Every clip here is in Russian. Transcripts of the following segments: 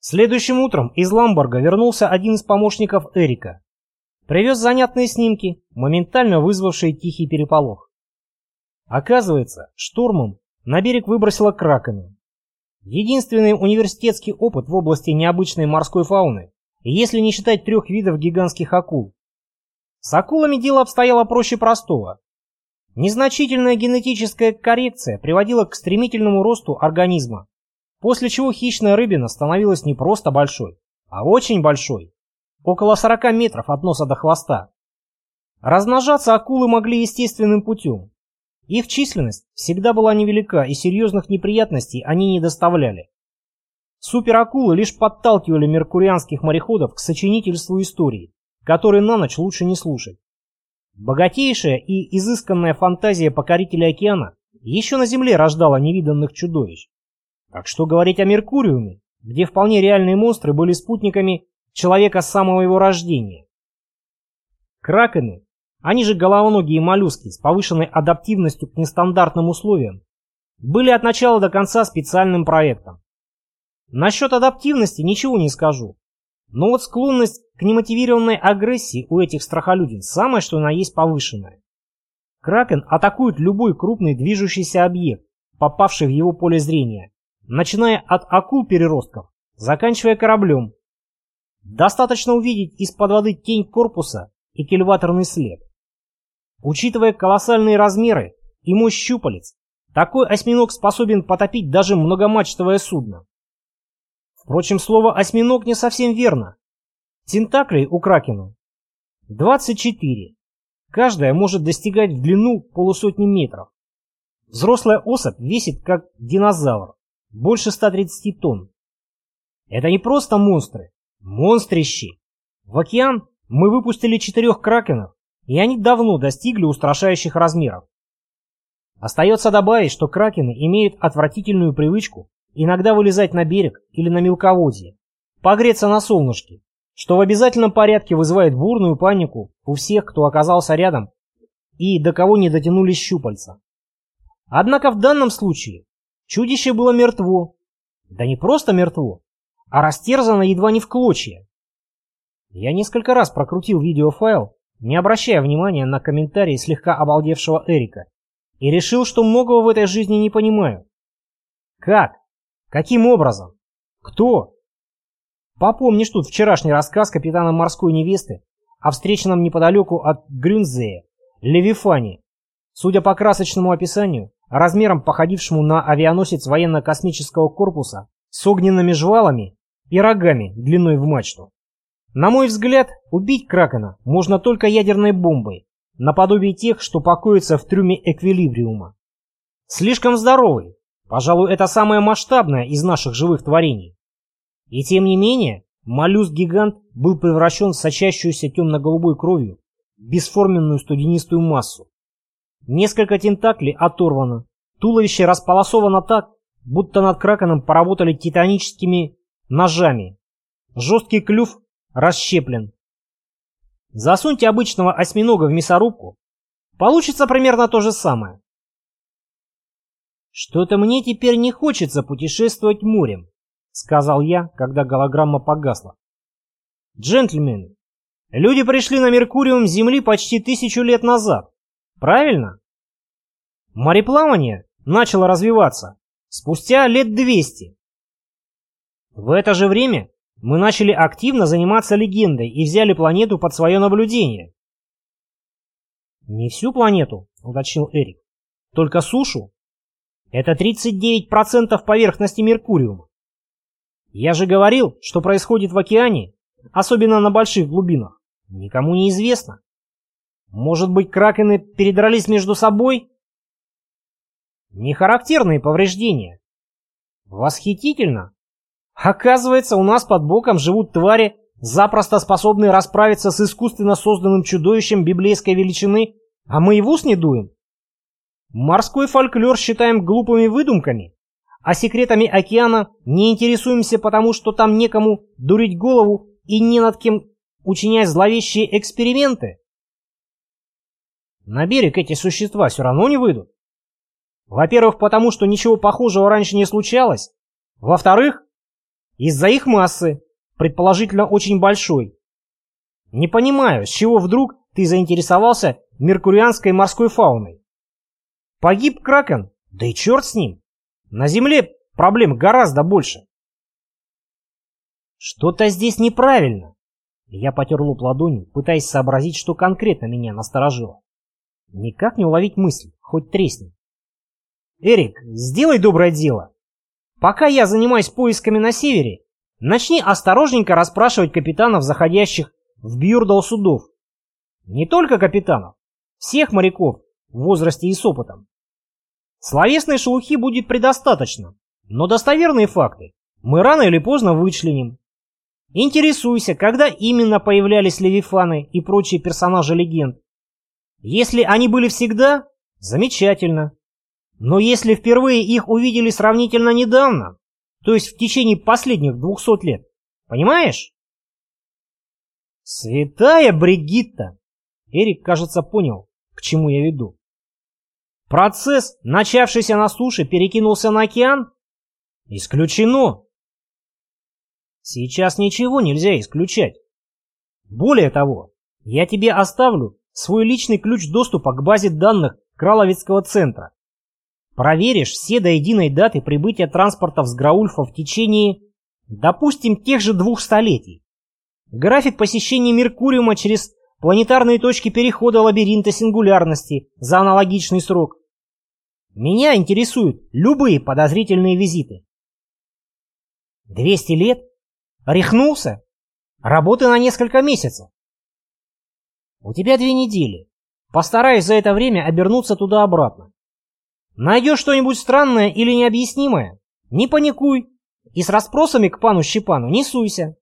Следующим утром из Ламборга вернулся один из помощников Эрика. Привез занятные снимки, моментально вызвавшие тихий переполох. Оказывается, штурмом на берег выбросило кракена. Единственный университетский опыт в области необычной морской фауны, если не считать трех видов гигантских акул. С акулами дело обстояло проще простого. Незначительная генетическая коррекция приводила к стремительному росту организма, после чего хищная рыбина становилась не просто большой, а очень большой, около 40 метров от носа до хвоста. Размножаться акулы могли естественным путем. Их численность всегда была невелика, и серьезных неприятностей они не доставляли. Суперакулы лишь подталкивали меркурианских мореходов к сочинительству истории, которые на ночь лучше не слушать. Богатейшая и изысканная фантазия покорителя океана еще на Земле рождала невиданных чудовищ. Так что говорить о Меркуриуме, где вполне реальные монстры были спутниками человека с самого его рождения. Кракены, они же головоногие моллюски с повышенной адаптивностью к нестандартным условиям, были от начала до конца специальным проектом. Насчет адаптивности ничего не скажу. Но вот склонность к немотивированной агрессии у этих страхолюдин самое что на есть повышенная. Кракен атакует любой крупный движущийся объект, попавший в его поле зрения, начиная от акул-переростков, заканчивая кораблем. Достаточно увидеть из-под воды тень корпуса и кильваторный след. Учитывая колоссальные размеры и мощь щупалец, такой осьминог способен потопить даже многомачтовое судно. Впрочем, слово «осьминог» не совсем верно. Тентаклей у кракена 24. Каждая может достигать в длину полусотни метров. Взрослая особь весит как динозавр, больше 130 тонн. Это не просто монстры, монстрищи. В океан мы выпустили четырех кракенов, и они давно достигли устрашающих размеров. Остается добавить, что кракены имеют отвратительную привычку иногда вылезать на берег или на мелководье, погреться на солнышке, что в обязательном порядке вызывает бурную панику у всех, кто оказался рядом и до кого не дотянулись щупальца. Однако в данном случае чудище было мертво. Да не просто мертво, а растерзано едва не в клочья. Я несколько раз прокрутил видеофайл, не обращая внимания на комментарии слегка обалдевшего Эрика, и решил, что многого в этой жизни не понимаю. Как? Каким образом? Кто? Попомнишь тут вчерашний рассказ капитана морской невесты о встреченном неподалеку от Грюнзея Левифане, судя по красочному описанию, размером походившему на авианосец военно-космического корпуса с огненными жвалами и рогами длиной в мачту. На мой взгляд, убить Кракена можно только ядерной бомбой, наподобие тех, что покоятся в трюме Эквилибриума. Слишком здоровый, Пожалуй, это самое масштабное из наших живых творений. И тем не менее, моллюск-гигант был превращен в сочащуюся темно-голубой кровью бесформенную студенистую массу. Несколько тентаклей оторвано, туловище располосовано так, будто над кракеном поработали титаническими ножами. Жесткий клюв расщеплен. Засуньте обычного осьминога в мясорубку, получится примерно то же самое. «Что-то мне теперь не хочется путешествовать морем», — сказал я, когда голограмма погасла. «Джентльмены, люди пришли на Меркуриум Земли почти тысячу лет назад, правильно? Мореплавание начало развиваться спустя лет двести. В это же время мы начали активно заниматься легендой и взяли планету под свое наблюдение. «Не всю планету», — уточнил Эрик, — «только сушу это 39% поверхности Меркуриума. Я же говорил, что происходит в океане, особенно на больших глубинах, никому не известно. Может быть, кракены передрались между собой? Нехарактерные повреждения. Восхитительно. Оказывается, у нас под боком живут твари, запросто способные расправиться с искусственно созданным чудовищем библейской величины, а мы и в ус не дуем. Морской фольклор считаем глупыми выдумками, а секретами океана не интересуемся потому, что там некому дурить голову и не над кем учинять зловещие эксперименты. На берег эти существа все равно не выйдут. Во-первых, потому что ничего похожего раньше не случалось. Во-вторых, Из-за их массы, предположительно очень большой. Не понимаю, с чего вдруг ты заинтересовался меркурианской морской фауной. Погиб Кракен, да и черт с ним. На Земле проблем гораздо больше. Что-то здесь неправильно. Я потер лоб ладонью, пытаясь сообразить, что конкретно меня насторожило. Никак не уловить мысль, хоть тресни. Эрик, сделай доброе дело. Пока я занимаюсь поисками на севере, начни осторожненько расспрашивать капитанов, заходящих в Бьюрдал судов. Не только капитанов, всех моряков в возрасте и с опытом. Словесной шелухи будет предостаточно, но достоверные факты мы рано или поздно вычленим. Интересуйся, когда именно появлялись левифаны и прочие персонажи легенд. Если они были всегда, замечательно. Но если впервые их увидели сравнительно недавно, то есть в течение последних двухсот лет, понимаешь? Святая Бригитта! Эрик, кажется, понял, к чему я веду. Процесс, начавшийся на суше, перекинулся на океан? Исключено. Сейчас ничего нельзя исключать. Более того, я тебе оставлю свой личный ключ доступа к базе данных Краловицкого центра. Проверишь все до единой даты прибытия транспортов с Граульфа в течение, допустим, тех же двух столетий. График посещения Меркуриума через планетарные точки перехода лабиринта сингулярности за аналогичный срок. Меня интересуют любые подозрительные визиты. 200 лет? Рехнулся? Работы на несколько месяцев. У тебя две недели. Постараюсь за это время обернуться туда-обратно. Найдешь что-нибудь странное или необъяснимое? Не паникуй и с расспросами к пану Щепану не суйся.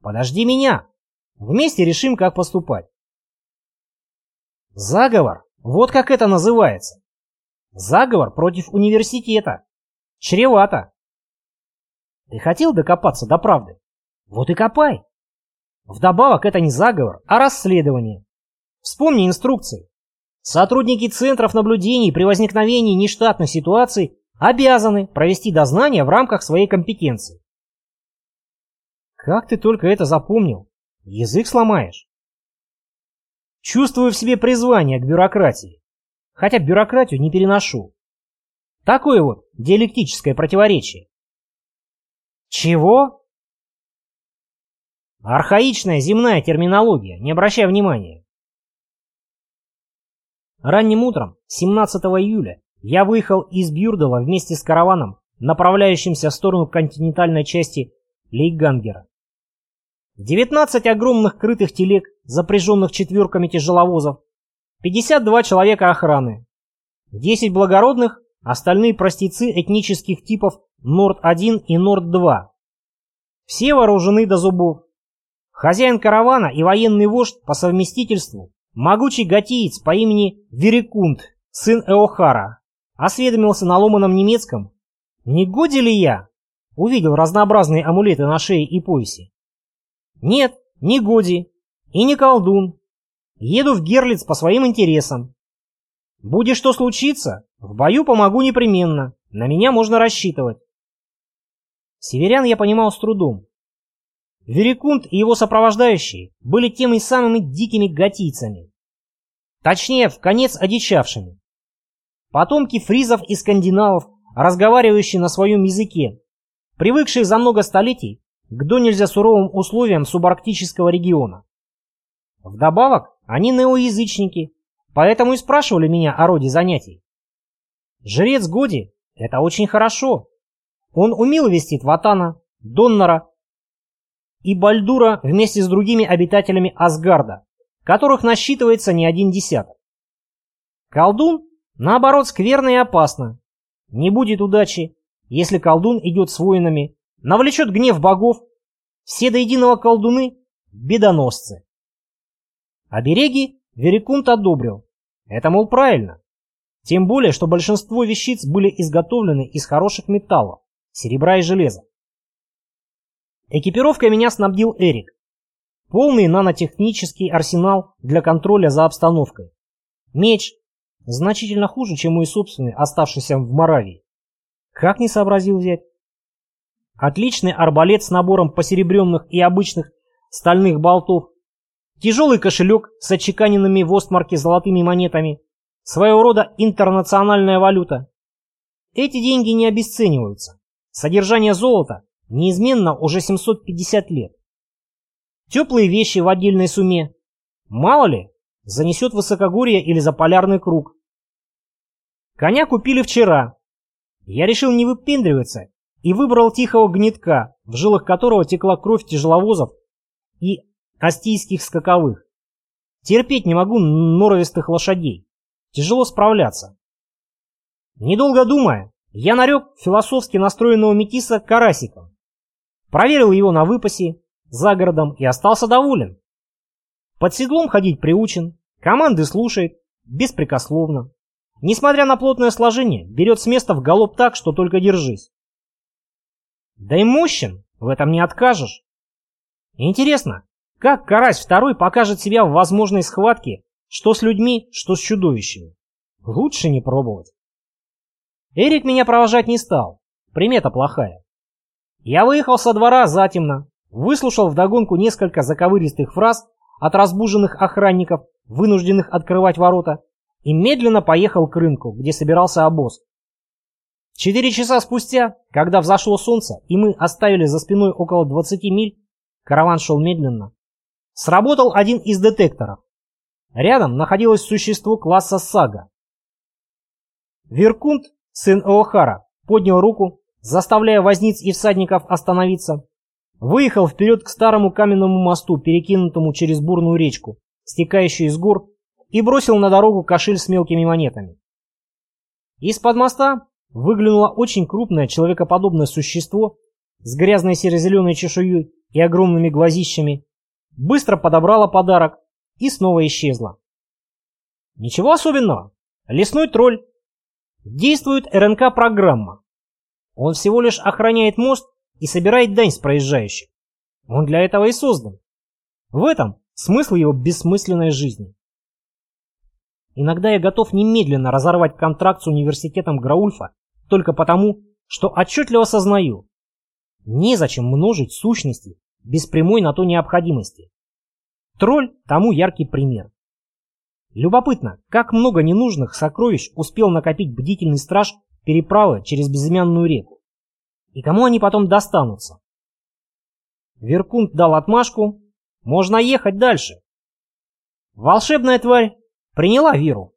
Подожди меня. Вместе решим, как поступать. Заговор. Вот как это называется. Заговор против университета. Чревато. Ты хотел докопаться до правды? Вот и копай. Вдобавок это не заговор, а расследование. Вспомни инструкции. Сотрудники центров наблюдений при возникновении нештатной ситуации обязаны провести дознание в рамках своей компетенции. Как ты только это запомнил? Язык сломаешь. Чувствую в себе призвание к бюрократии, хотя бюрократию не переношу. Такое вот диалектическое противоречие. Чего? Архаичная земная терминология, не обращай внимания. Ранним утром 17 июля я выехал из Бюрдала вместе с караваном, направляющимся в сторону континентальной части Лейгангера. 19 огромных крытых телег, запряженных четверками тяжеловозов, 52 человека охраны, 10 благородных, остальные простецы этнических типов Норд-1 и Норд-2. Все вооружены до зубов. Хозяин каравана и военный вождь по совместительству Могучий готиец по имени Верикунд, сын Эохара, осведомился на ломаном немецком, не годи ли я увидел разнообразные амулеты на шее и поясе. Нет, не годи и не колдун. Еду в Герлиц по своим интересам. Будет что случиться, в бою помогу непременно, на меня можно рассчитывать. Северян я понимал с трудом. Верикунд и его сопровождающие были теми самыми дикими готийцами. Точнее, в конец одичавшими. Потомки фризов и скандинавов, разговаривающие на своем языке, привыкшие за много столетий к до нельзя суровым условиям субарктического региона. Вдобавок, они неоязычники, поэтому и спрашивали меня о роде занятий. Жрец Годи – это очень хорошо. Он умел вести Ватана, Доннора и Бальдура вместе с другими обитателями Асгарда, которых насчитывается не один десяток. Колдун, наоборот, скверно и опасно. Не будет удачи, если колдун идет с воинами, навлечет гнев богов, все до единого колдуны – бедоносцы. Обереги Верикунт одобрил. Это, мол, правильно. Тем более, что большинство вещиц были изготовлены из хороших металлов, серебра и железа. Экипировкой меня снабдил Эрик. Полный нанотехнический арсенал для контроля за обстановкой. Меч. Значительно хуже, чем мой собственный, оставшийся в Моравии. Как не сообразил взять? отличный арбалет с набором посеребренных и обычных стальных болтов, тяжелый кошелек с отчеканенными в Остмарке золотыми монетами, своего рода интернациональная валюта. Эти деньги не обесцениваются. Содержание золота неизменно уже 750 лет. Теплые вещи в отдельной сумме. Мало ли, занесет высокогорье или заполярный круг. Коня купили вчера. Я решил не выпендриваться и выбрал тихого гнетка, в жилах которого текла кровь тяжеловозов и астийских скаковых. Терпеть не могу норовистых лошадей. Тяжело справляться. Недолго думая, я нарек философски настроенного метиса карасиком. Проверил его на выпасе, за городом и остался доволен. Под седлом ходить приучен, команды слушает, беспрекословно. Несмотря на плотное сложение, берет с места в галоп так, что только держись. Да и мощен, в этом не откажешь. Интересно, как Карась второй покажет себя в возможной схватке, что с людьми, что с чудовищами? Лучше не пробовать. Эрик меня провожать не стал, примета плохая. Я выехал со двора затемно, выслушал вдогонку несколько заковыристых фраз от разбуженных охранников, вынужденных открывать ворота, и медленно поехал к рынку, где собирался обоз. Четыре часа спустя, когда взошло солнце, и мы оставили за спиной около 20 миль, караван шел медленно, сработал один из детекторов. Рядом находилось существо класса Сага. Веркунд, сын Оохара, поднял руку, заставляя возниц и всадников остановиться, выехал вперед к старому каменному мосту, перекинутому через бурную речку, стекающую из гор и бросил на дорогу кошель с мелкими монетами. Из-под моста выглянуло очень крупное человекоподобное существо с грязной серо-зеленой чешуей и огромными глазищами, быстро подобрало подарок и снова исчезло. Ничего особенного. Лесной тролль. Действует РНК-программа. Он всего лишь охраняет мост и собирает дань с проезжающих. Он для этого и создан. В этом смысл его бессмысленной жизни. Иногда я готов немедленно разорвать контракт с университетом Граульфа только потому, что отчетливо сознаю, незачем множить сущности без прямой на то необходимости. Тролль тому яркий пример. Любопытно, как много ненужных сокровищ успел накопить бдительный страж переправы через безымянную реку. И кому они потом достанутся? Веркунт дал отмашку, можно ехать дальше. Волшебная тварь Приняла виру.